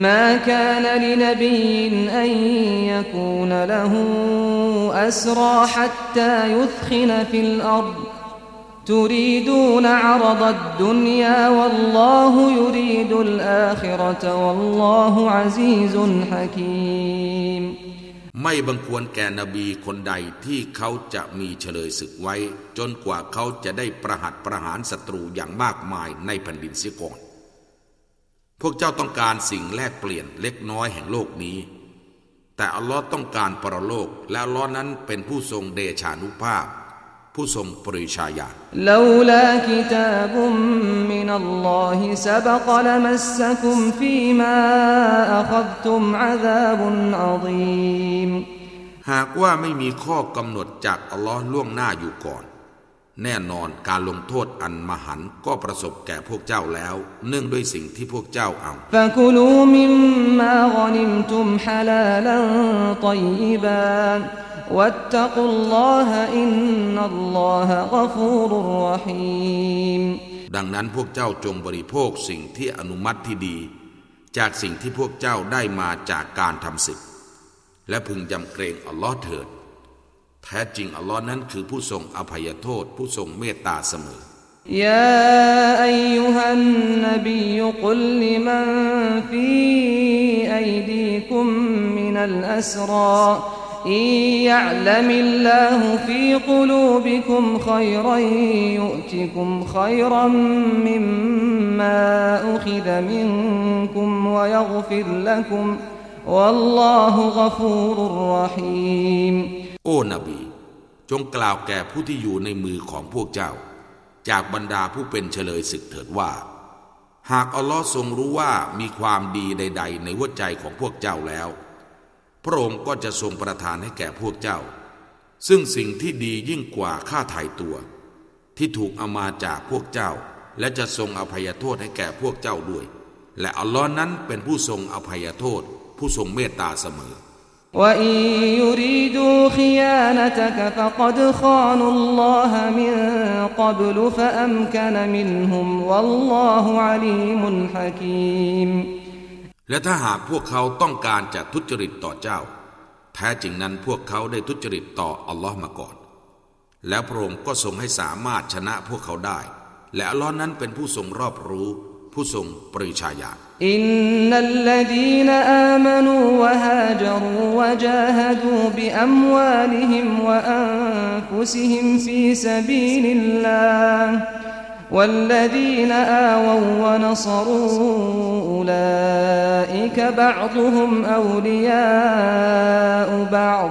ما كان لنبي أن يكون له أسرى حتى يثخن في الأرض تريدون عرض الدنيا والله يريد الآخرة والله عزيز حكيم ไม่บังควรแก่นบีคนใดที่เขาจะมีเฉลยศึกไว้ จนกว่าเขาจะได้ประหัตประหารศัตรูอย่างมากมายในแผ่นดินเสียก่อน พวกเจ้าต้องการสิ่งแลกเปลี่ยนเล็กน้อยแห่งโลกนี้ แต่อัลลอฮ์ต้องการปรโลก และอัลลอฮ์นั้นเป็นผู้ทรงเดชานุภาพ ผู้ทรงปริชาญาณหากว่าไม่มีข้อกำหนดจากอัลลอฮ์ล่วงหน้าอยู่ก่อน แน่นอนการลงโทษอันมหันต์ก็ประสบแก่พวกเจ้าแล้ว เนื่องด้วยสิ่งที่พวกเจ้าเอาดังนั้นพวกเจ้าจงบริโภคสิ่งที่อนุมัติที่ดี จากสิ่งที่พวกเจ้าได้มาจากการทำศึก และพึงจำเกรงอัลลอฮ์เถิด แท้จริงอัลลอฮ์นั้นคือผู้ทรงอภัยโทษ ผู้ทรงเมตตาเสมอ يا أيها النبي قل لمن في أيديكم من الأسرى إن يعلم الله في قلوبكم خيرا يؤتكم خيرا مما أخذ منكم ويغفر لكم วัลลอฮุกฟูรุรรหีมโอ้นบี จงกล่าวแก่ผู้ที่อยู่ในมือของพวกเจ้า จากบรรดาผู้เป็นเฉลยศึกเถิดว่า หากอัลลอฮ์ทรงรู้ว่ามีความดีใด ๆ ในหัวใจของพวกเจ้าแล้ว พระองค์ก็จะทรงประทานให้แก่พวกเจ้า ซึ่งสิ่งที่ดียิ่งกว่าค่าถ่ายตัว ที่ถูกเอามาจากพวกเจ้า และจะทรงอภัยโทษให้แก่พวกเจ้าด้วย และอัลลอฮ์นั้นเป็นผู้ทรงอภัยโทษ ผู้ทรงเมตตาเสมอและถ้าหากพวกเขาต้องการจะทุจริตต่อเจ้า แท้จริงนั้นพวกเขาได้ทุจริตต่ออัลลอฮ์มาก่อน แล้วพระองค์ก็ทรงให้สามารถชนะพวกเขาได้ และอัลลอฮ์นั้นเป็นผู้ทรงรอบรู้ ผู้ทรงปริชาญาณ إن الذين آمنوا وهاجروا وجاهدوا بأموالهم وأنفسهم في سبيل الله والذين آووا ونصروا أولئك بعضهم أولياء بعض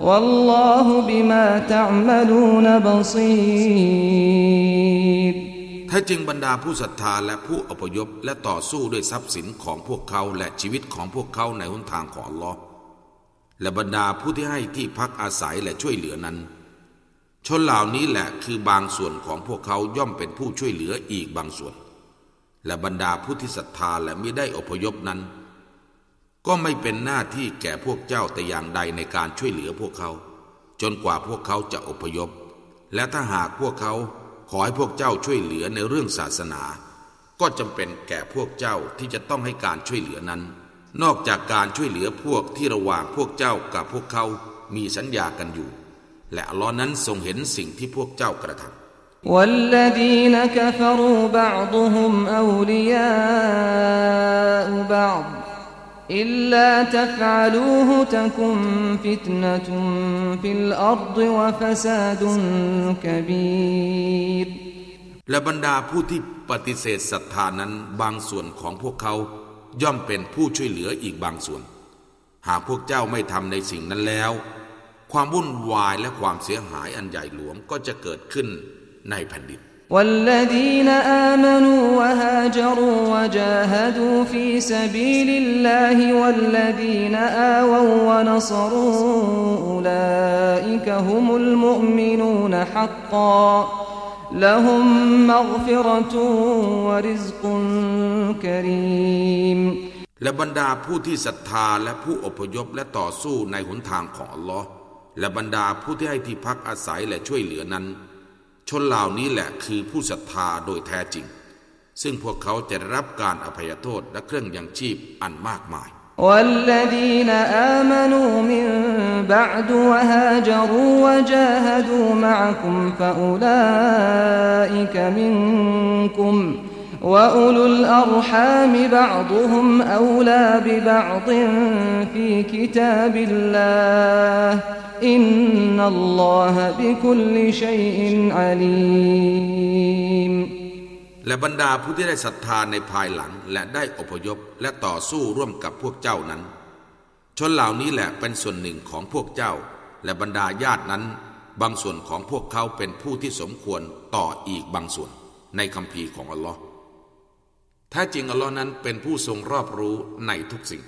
والله بما تعملون بصير แท้จริงบรรดาผู้ศรัทธาและผู้อพยพและต่อสู้ด้วยทรัพย์สินของพวกเขาและชีวิตของพวกเขาในหนทางของอัลลอฮ์และบรรดาผู้ที่ให้ที่พักอาศัยและช่วยเหลือนั้น ชนเหล่านี้แหละคือบางส่วนของพวกเขาย่อมเป็นผู้ช่วยเหลืออีกบางส่วน และบรรดาผู้ที่ศรัทธาและไม่ได้อพยพนั้น ก็ไม่เป็นหน้าที่แก่พวกเจ้าแต่อย่างใดในการช่วยเหลือพวกเขา จนกว่าพวกเขาจะอพยพ และถ้าหากพวกเขาขอให้พวกเจ้าช่วยเหลือในเรื่องศาสนา ก็จำเป็นแก่พวกเจ้าที่จะต้องให้การช่วยเหลือนั้น นอกจากการช่วยเหลือพวกที่ระหว่างพวกเจ้ากับพวกเขามีสัญญากันอยู่ และอัลลอฮ์นั้นทรงเห็นสิ่งที่พวกเจ้ากระทำ والذين كفروا بعضهم أولياء بعض إلا تفعلوه تكن فتنة في الأرض وفساد كبير และบรรดาผู้ที่ปฏิเสธศรัทธานั้นบางส่วนของพวกเขาย่อมเป็นผู้ช่วยเหลืออีกบางส่วน หากพวกเจ้าไม่ทำในสิ่งนั้นแล้ว ความวุ่นวายและความเสียหายอันใหญ่หลวงก็จะเกิดขึ้นในแผ่นดิน والذين آمنوا وهاجروا وجاهدوا في سبيل الله والذين آووا ونصروا أولئك هم المؤمنون حقا لهم مغفرة ورزق كريم และบรรดาผู้ที่ศรัทธาและผู้อพยพและต่อสู้ในหนทางของอัลลอฮ์และบรรดาผู้ที่ให้ที่พักอาศัยและช่วยเหลือนั้น ชนเหล่านี้แหละคือผู้ศรัทธาโดยแท้จริง ซึ่งพวกเขาจะได้รับการอภัยโทษและเครื่องยังชีพอันมากมาย والذين آمنوا من بعد وهاجروا وجاهدوا معكم فأولئك منكم وأولو الأرحام بعضهم أولى ببعض في كتاب الله إن الله بكل شيء عليم และบรรดาผู้ที่ได้ศรัทธาในภายหลังและได้อพยพและต่อสู้ร่วมกับพวกเจ้านั้น ชนเหล่านี้แหละเป็นส่วนหนึ่งของพวกเจ้า และบรรดาญาตินั้น บางส่วนของพวกเขาเป็นผู้ที่สมควรต่ออีกบางส่วนในคำพีของอัลลอฮ์ แท้จริงอัลลอฮ์นั้นเป็นผู้ทรงรอบรู้ในทุกสิ่ง